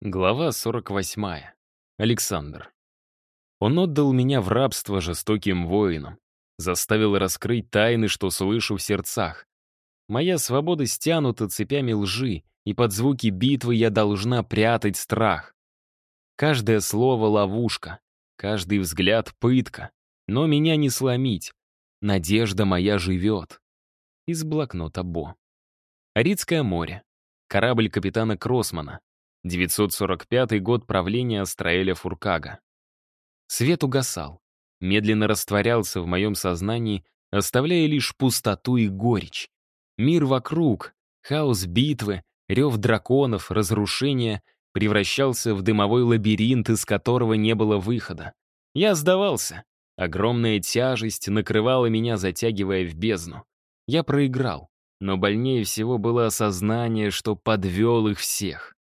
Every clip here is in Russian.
Глава 48. Александр. Он отдал меня в рабство жестоким воинам, заставил раскрыть тайны, что слышу в сердцах. Моя свобода стянута цепями лжи, и под звуки битвы я должна прятать страх. Каждое слово — ловушка, каждый взгляд — пытка, но меня не сломить. Надежда моя живет. Из блокнота Бо. Арицкое море. Корабль капитана Кросмана. 945 год правления Астраэля Фуркага. Свет угасал, медленно растворялся в моем сознании, оставляя лишь пустоту и горечь. Мир вокруг, хаос битвы, рев драконов, разрушения превращался в дымовой лабиринт, из которого не было выхода. Я сдавался. Огромная тяжесть накрывала меня, затягивая в бездну. Я проиграл, но больнее всего было осознание, что подвел их всех.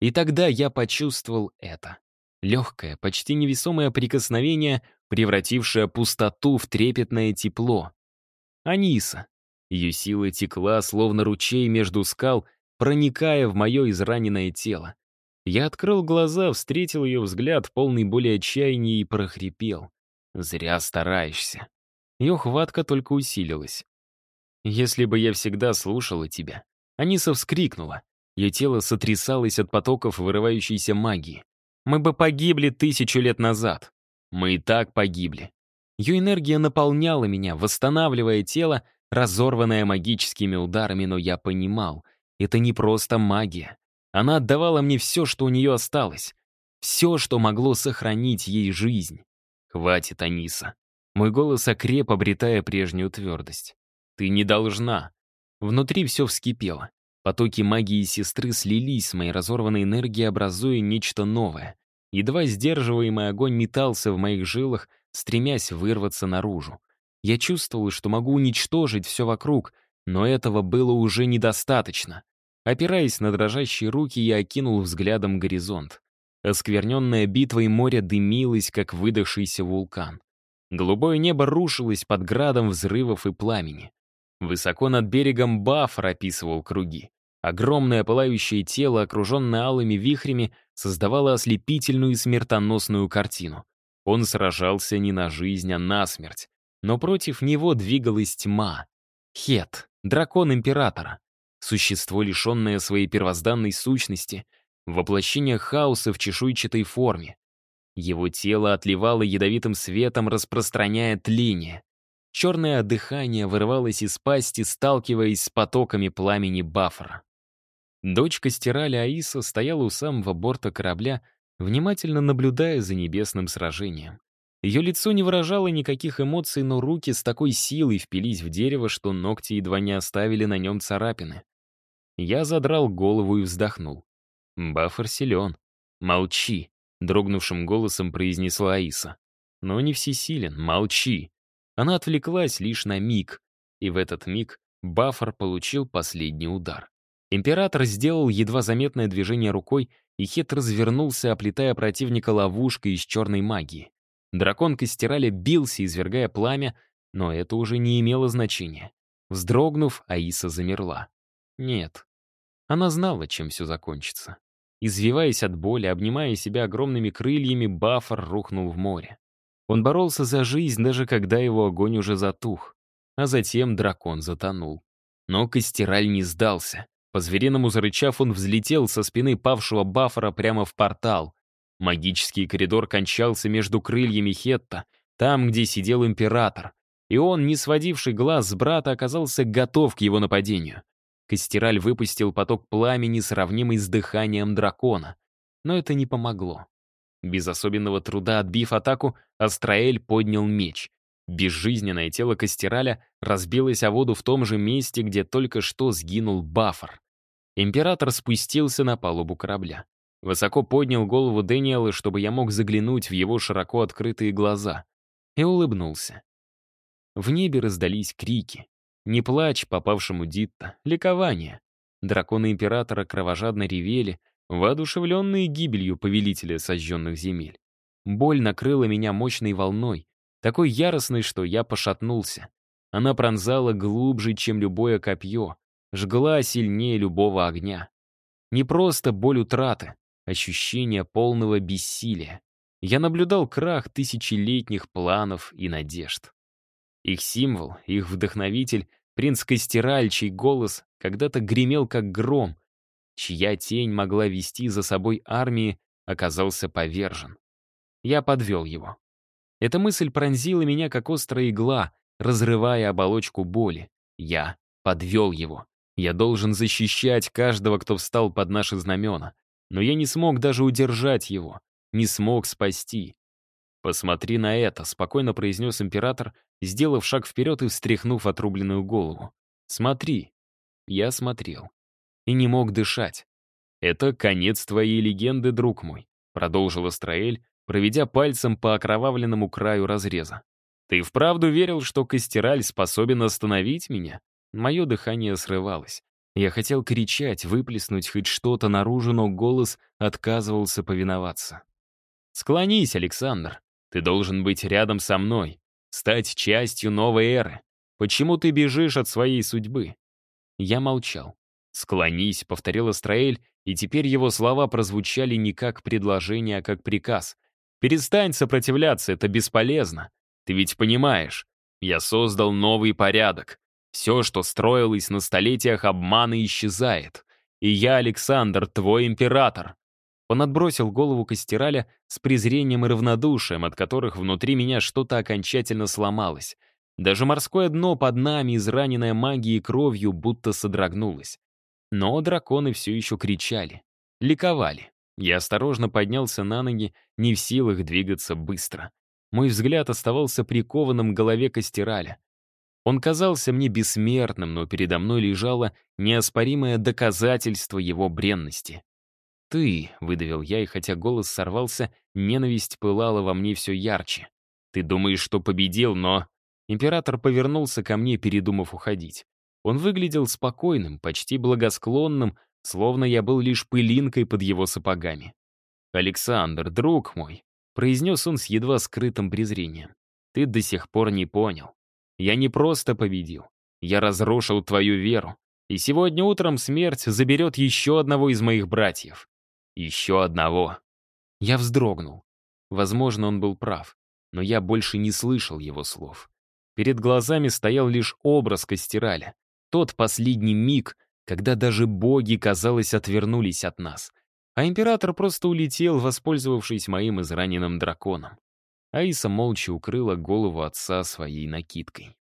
И тогда я почувствовал это. Легкое, почти невесомое прикосновение, превратившее пустоту в трепетное тепло. Аниса. Ее сила текла, словно ручей между скал, проникая в мое израненное тело. Я открыл глаза, встретил ее взгляд, полный боли отчаяния, и прохрипел. «Зря стараешься». Ее хватка только усилилась. «Если бы я всегда слушала тебя». Аниса вскрикнула. Ее тело сотрясалось от потоков вырывающейся магии. Мы бы погибли тысячу лет назад. Мы и так погибли. Ее энергия наполняла меня, восстанавливая тело, разорванное магическими ударами, но я понимал, это не просто магия. Она отдавала мне все, что у нее осталось. Все, что могло сохранить ей жизнь. «Хватит, Аниса». Мой голос окреп, обретая прежнюю твердость. «Ты не должна». Внутри все вскипело. Потоки магии сестры слились с моей разорванной энергией, образуя нечто новое. Едва сдерживаемый огонь метался в моих жилах, стремясь вырваться наружу. Я чувствовал, что могу уничтожить все вокруг, но этого было уже недостаточно. Опираясь на дрожащие руки, я окинул взглядом горизонт. Оскверненная битвой море дымилось, как выдохшийся вулкан. Голубое небо рушилось под градом взрывов и пламени. Высоко над берегом Бафор описывал круги. Огромное пылающее тело, окруженное алыми вихрями, создавало ослепительную и смертоносную картину. Он сражался не на жизнь, а на смерть. Но против него двигалась тьма. Хет, дракон императора. Существо, лишенное своей первозданной сущности, воплощение хаоса в чешуйчатой форме. Его тело отливало ядовитым светом, распространяя тление. Черное дыхание вырывалось из пасти, сталкиваясь с потоками пламени бафора. Дочка стирали Аиса стояла у самого борта корабля, внимательно наблюдая за небесным сражением. Ее лицо не выражало никаких эмоций, но руки с такой силой впились в дерево, что ногти едва не оставили на нем царапины. Я задрал голову и вздохнул. Бафор силен». «Молчи», — дрогнувшим голосом произнесла Аиса. «Но не всесилен, молчи». Она отвлеклась лишь на миг, и в этот миг Бафор получил последний удар. Император сделал едва заметное движение рукой, и Хет развернулся, оплетая противника ловушкой из черной магии. Дракон Костераля бился, извергая пламя, но это уже не имело значения. Вздрогнув, Аиса замерла. Нет. Она знала, чем все закончится. Извиваясь от боли, обнимая себя огромными крыльями, Баффар рухнул в море. Он боролся за жизнь, даже когда его огонь уже затух. А затем дракон затонул. Но Костераль не сдался. По-звериному зарычав, он взлетел со спины павшего бафора прямо в портал. Магический коридор кончался между крыльями Хетта, там, где сидел император. И он, не сводивший глаз с брата, оказался готов к его нападению. Костераль выпустил поток пламени, сравнимый с дыханием дракона. Но это не помогло. Без особенного труда отбив атаку, Астраэль поднял меч. Безжизненное тело Костераля разбилось о воду в том же месте, где только что сгинул Баффер. Император спустился на палубу корабля. Высоко поднял голову Дэниела, чтобы я мог заглянуть в его широко открытые глаза. И улыбнулся. В небе раздались крики. Не плач попавшему Дитта, ликование. Драконы Императора кровожадно ревели, воодушевленные гибелью повелителя сожженных земель. Боль накрыла меня мощной волной, такой яростной, что я пошатнулся. Она пронзала глубже, чем любое копье, жгла сильнее любого огня. Не просто боль утраты, ощущение полного бессилия. Я наблюдал крах тысячелетних планов и надежд. Их символ, их вдохновитель, принц Костераль, чей голос когда-то гремел как гром, чья тень могла вести за собой армии, оказался повержен. Я подвел его. Эта мысль пронзила меня, как острая игла, разрывая оболочку боли. Я подвел его. Я должен защищать каждого, кто встал под наши знамена. Но я не смог даже удержать его. Не смог спасти. «Посмотри на это», — спокойно произнес император, сделав шаг вперед и встряхнув отрубленную голову. «Смотри». Я смотрел. И не мог дышать. «Это конец твоей легенды, друг мой», — продолжил Астраэль, проведя пальцем по окровавленному краю разреза. «Ты вправду верил, что Костераль способен остановить меня?» Мое дыхание срывалось. Я хотел кричать, выплеснуть хоть что-то наружу, но голос отказывался повиноваться. «Склонись, Александр. Ты должен быть рядом со мной, стать частью новой эры. Почему ты бежишь от своей судьбы?» Я молчал. «Склонись», — повторил Астраэль, и теперь его слова прозвучали не как предложение, а как приказ — Перестань сопротивляться, это бесполезно. Ты ведь понимаешь, я создал новый порядок. Все, что строилось на столетиях обмана, исчезает. И я, Александр, твой император». Он отбросил голову Костераля с презрением и равнодушием, от которых внутри меня что-то окончательно сломалось. Даже морское дно под нами, израненное магией и кровью, будто содрогнулось. Но драконы все еще кричали, ликовали. Я осторожно поднялся на ноги, не в силах двигаться быстро. Мой взгляд оставался прикованным к голове Костераля. Он казался мне бессмертным, но передо мной лежало неоспоримое доказательство его бренности. «Ты», — выдавил я, и хотя голос сорвался, ненависть пылала во мне все ярче. «Ты думаешь, что победил, но...» Император повернулся ко мне, передумав уходить. Он выглядел спокойным, почти благосклонным, словно я был лишь пылинкой под его сапогами. «Александр, друг мой», — произнес он с едва скрытым презрением, — «ты до сих пор не понял. Я не просто победил, я разрушил твою веру, и сегодня утром смерть заберет еще одного из моих братьев. Еще одного». Я вздрогнул. Возможно, он был прав, но я больше не слышал его слов. Перед глазами стоял лишь образ Костераля. Тот последний миг, когда даже боги, казалось, отвернулись от нас. А император просто улетел, воспользовавшись моим израненным драконом. Аиса молча укрыла голову отца своей накидкой.